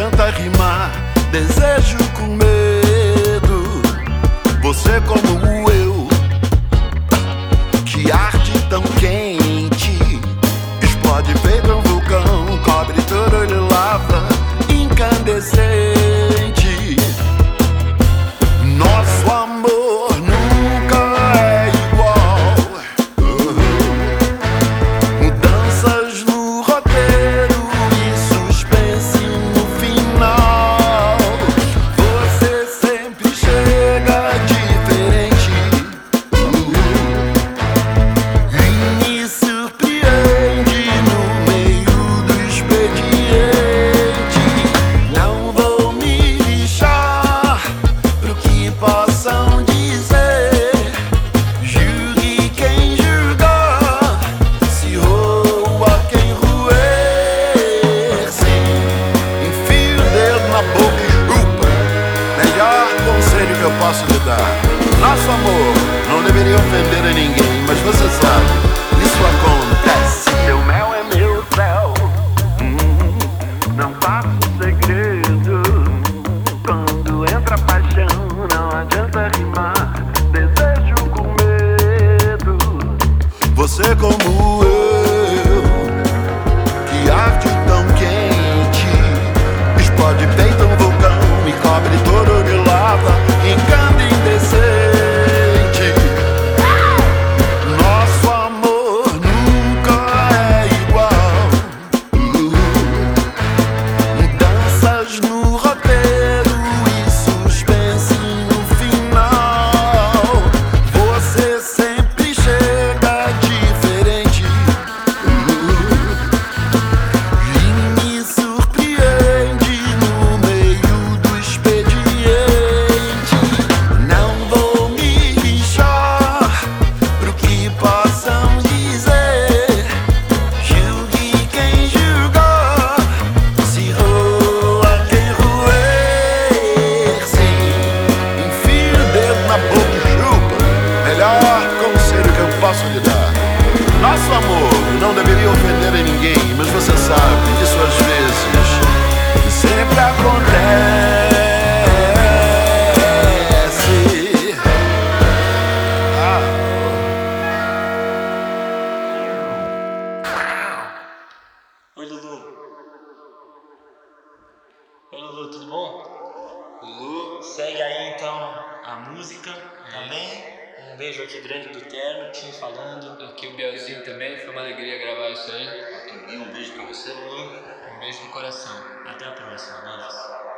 adianta rimar. Desejo comer. posso lhe dar. Nosso amor não deveria ofender a ninguém, mas você sabe, isso acontece. Seu mel é meu céu, hum, não faço segredo. Quando entra paixão, não adianta rimar. Desejo com medo. Você como Nosso amor não deveria ofender a ninguém, mas você sabe, isso às vezes sempre acontece. Ah. Oi, Lulu. Oi, Lulu, tudo bom? Lulu, segue aí então a música, tá bem? Um beijo aqui grande do Terno, Tim falando. Aqui o Bielzinho também, foi uma alegria gravar isso aí. Um beijo pra você, Lulu. Um beijo no coração. Até a próxima, beijos.